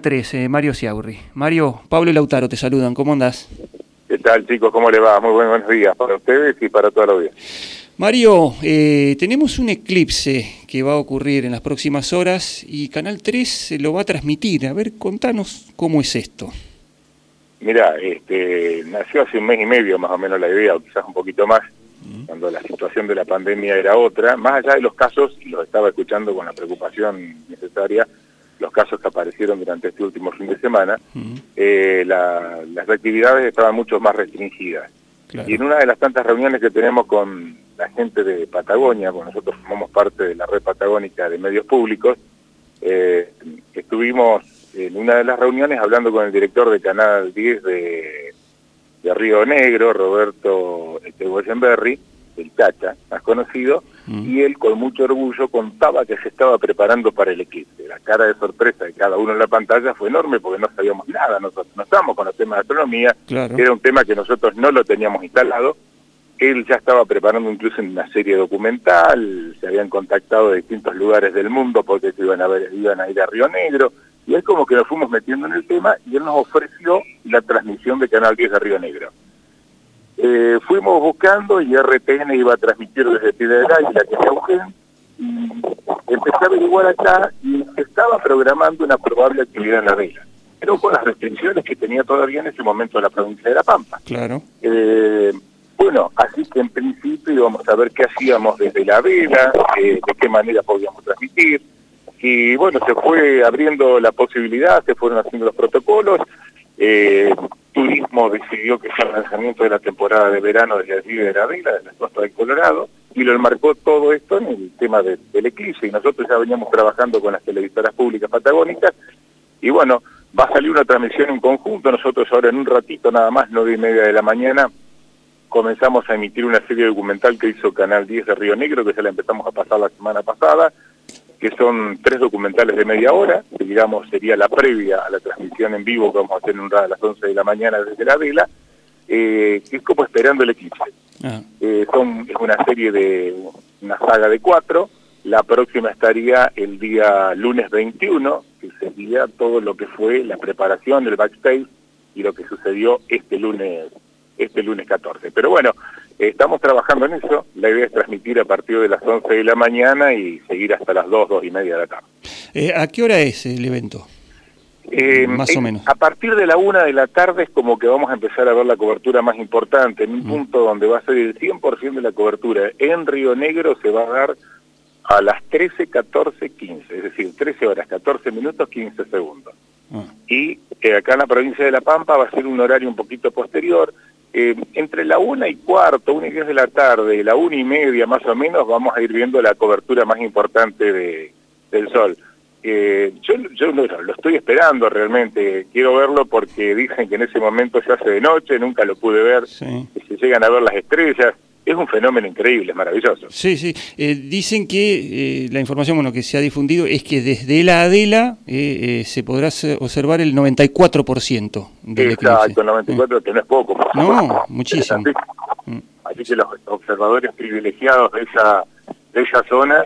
13, Mario Ciaurri. Mario, Pablo y Lautaro te saludan, ¿cómo andás? ¿Qué tal chicos? ¿Cómo le va? Muy buenos días para ustedes y para toda la audiencia. Mario, eh, tenemos un eclipse que va a ocurrir en las próximas horas y Canal 3 lo va a transmitir. A ver, contanos cómo es esto. Mira, este, nació hace un mes y medio más o menos la idea, o quizás un poquito más, cuando la situación de la pandemia era otra. Más allá de los casos, y los estaba escuchando con la preocupación necesaria, los casos que aparecieron durante este último fin de semana, eh, las actividades estaban mucho más restringidas. Y en una de las tantas reuniones que tenemos con la gente de Patagonia, porque nosotros formamos parte de la red patagónica de medios públicos, eh, estuvimos en una de las reuniones hablando con el director de Canal 10 de, de Río Negro, Roberto este, el Cacha, más conocido, y él con mucho orgullo contaba que se estaba preparando para el eclipse. La cara de sorpresa de cada uno en la pantalla fue enorme porque no sabíamos nada, nosotros no estábamos con los temas de astronomía, era un tema que nosotros no lo teníamos instalado, él ya estaba preparando incluso una serie documental, se habían contactado de distintos lugares del mundo porque se iban a, ver, iban a ir a Río Negro, y es como que nos fuimos metiendo en el tema y él nos ofreció la transmisión de Canal 10 de Río Negro. Eh, fuimos buscando y RTN iba a transmitir desde Piedra Águila, que es y empecé a averiguar acá y se estaba programando una probable actividad en la vela, pero con las restricciones que tenía todavía en ese momento la provincia de La Pampa. Claro. Eh, bueno, así que en principio íbamos a ver qué hacíamos desde la vela, eh, de qué manera podíamos transmitir, y bueno, se fue abriendo la posibilidad, se fueron haciendo los protocolos, eh, Turismo decidió que sea el lanzamiento de la temporada de verano desde allí de la vela, de la costa del Colorado, y lo enmarcó todo esto en el tema del eclipse, y nosotros ya veníamos trabajando con las televisoras públicas patagónicas, y bueno, va a salir una transmisión en conjunto, nosotros ahora en un ratito nada más, nueve y media de la mañana, comenzamos a emitir una serie documental que hizo Canal 10 de Río Negro, que ya la empezamos a pasar la semana pasada, que son tres documentales de media hora, que digamos sería la previa a la transmisión en vivo que vamos a hacer en a las 11 de la mañana desde la vela, eh, que es como esperando el eclipse. Ah. Eh, son, es una serie de, una saga de cuatro, la próxima estaría el día lunes 21, que sería todo lo que fue la preparación del backstage y lo que sucedió este lunes, este lunes 14. Pero bueno, Estamos trabajando en eso, la idea es transmitir a partir de las 11 de la mañana y seguir hasta las 2, 2 y media de la tarde. Eh, ¿A qué hora es el evento? Eh, más o menos. A partir de la 1 de la tarde es como que vamos a empezar a ver la cobertura más importante, en un mm. punto donde va a ser el 100% de la cobertura. En Río Negro se va a dar a las 13, 14, 15, es decir, 13 horas, 14 minutos, 15 segundos. Ah. Y eh, acá en la provincia de La Pampa va a ser un horario un poquito posterior, eh, entre la una y cuarto, una y diez de la tarde, la una y media más o menos, vamos a ir viendo la cobertura más importante de, del sol. Eh, yo yo lo estoy esperando realmente, quiero verlo porque dicen que en ese momento se hace de noche, nunca lo pude ver, y se llegan a ver las estrellas, es un fenómeno increíble, es maravilloso. Sí, sí. Eh, dicen que eh, la información bueno, que se ha difundido es que desde la Adela eh, se podrá observar el 94% del Exacto, el 94%, que no es poco. No, muchísimo. Mm. Así, que los observadores privilegiados de esa, de esa zona,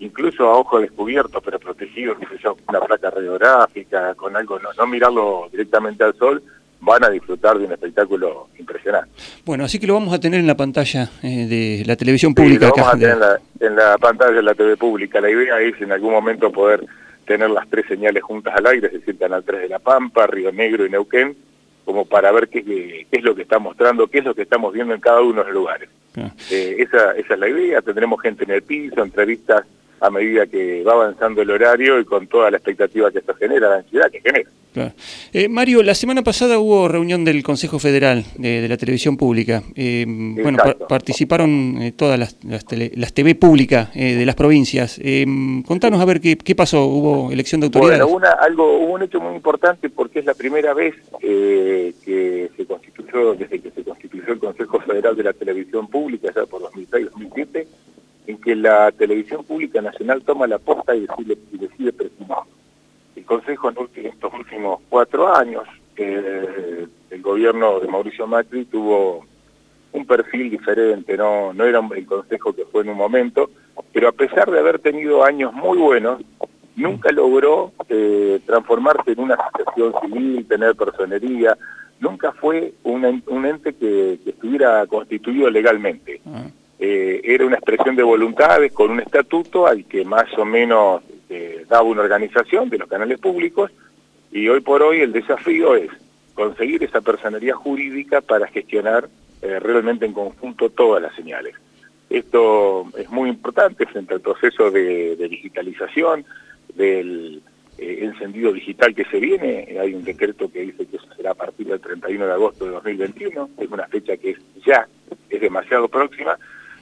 incluso a ojo descubierto, pero protegidos, con una placa radiográfica, con algo, no, no mirarlo directamente al sol, van a disfrutar de un espectáculo impresionante. Bueno, así que lo vamos a tener en la pantalla eh, de la televisión pública. lo vamos a tener en la, pantalla de la TV pública. La idea es en algún momento poder tener las tres señales juntas al aire, es decir, Canal 3 de La Pampa, Río Negro y Neuquén, como para ver qué, qué, es lo que está mostrando, qué es lo que estamos viendo en cada uno de los lugares. Eh, esa, esa es la idea, tendremos gente en el piso, entrevistas a medida que va avanzando el horario y con toda la expectativa que esto genera, la ansiedad que genera. Eh, Mario, la semana pasada hubo reunión del Consejo Federal de, la Televisión Pública. Eh, bueno, participaron eh, todas las, las, TV públicas de las provincias. contanos a ver qué, qué, pasó. ¿Hubo elección de autoridades? Bueno, una, algo, hubo un hecho muy importante porque es la primera vez que se constituyó, desde que se constituyó el Consejo Federal de la Televisión Pública, ya por 2006-2007, en que la televisión pública nacional toma la posta y decide, y decide El Consejo en estos últimos cuatro años, eh, el gobierno de Mauricio Macri tuvo un perfil diferente, no, no era el Consejo que fue en un momento, pero a pesar de haber tenido años muy buenos, nunca logró eh, transformarse en una asociación civil, tener personería, nunca fue un, un ente que, estuviera constituido legalmente. Eh, era una expresión de voluntades con un estatuto al que más o menos eh, daba una organización de los canales públicos y hoy por hoy el desafío es conseguir esa personería jurídica para gestionar realmente en conjunto todas las señales. Esto es muy importante frente al proceso de digitalización, del eh, encendido digital que se viene. Hay un decreto que dice que eso será a partir del 31 de agosto de 2021. Es una fecha que ya, es demasiado próxima.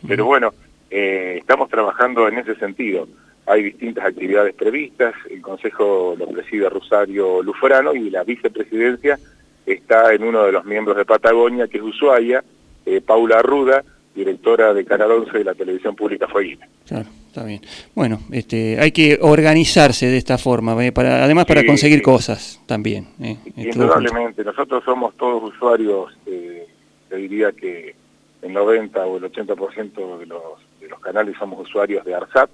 Pero bueno, eh, estamos trabajando en ese sentido. Hay distintas actividades previstas. El Consejo lo preside Rosario Luforano y la vicepresidencia está en uno de los miembros de Patagonia, que es Ushuaia, eh, Paula Arruda, directora de Canal 11 de la televisión pública Fueguina. Claro, está bien. Bueno, este, hay que organizarse de esta forma, ¿eh? para, además para conseguir cosas también. ¿eh? Indudablemente, nosotros somos todos usuarios, eh, te diría que el 90 o el 80% de los, de los canales somos usuarios de ARSAT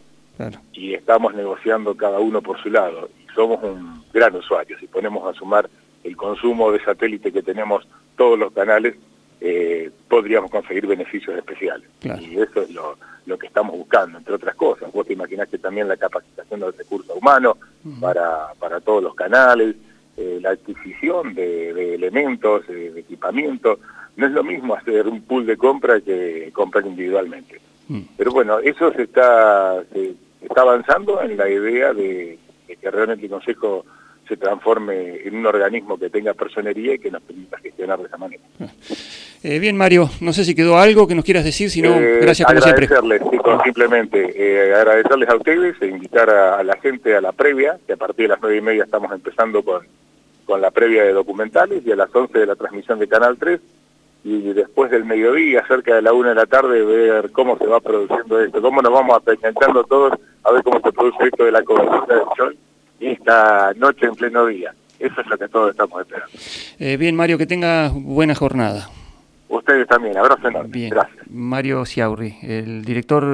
y estamos negociando cada uno por su lado. Y somos un gran usuario, si ponemos a sumar el consumo de satélite que tenemos todos los canales, eh, podríamos conseguir beneficios especiales. Y eso es lo, que estamos buscando, entre otras cosas. Vos te imaginás que también la capacitación del recurso humano para, para todos los canales, eh, la adquisición de, elementos, de equipamiento. No es lo mismo hacer un pool de compra que comprar individualmente. Mm. Pero bueno, eso se está, se está avanzando en la idea de, de que realmente el Consejo se transforme en un organismo que tenga personería y que nos permita gestionar de esa manera. Eh, bien, Mario, no sé si quedó algo que nos quieras decir, si no, eh, gracias como siempre. Agradecerles, simplemente eh, agradecerles a ustedes e invitar a, la gente a la previa, que a partir de las nueve y media estamos empezando con, con la previa de documentales y a las once de la transmisión de Canal 3 y después del mediodía, cerca de la una de la tarde, ver cómo se va produciendo esto, cómo nos vamos presentando todos a ver cómo se produce esto de la cobertura del sol esta noche en pleno día. Eso es lo que todos estamos esperando. Eh, bien, Mario, que tenga buena jornada. Ustedes también, abrazo enorme. Bien. Gracias. Mario Ciaurri, el director...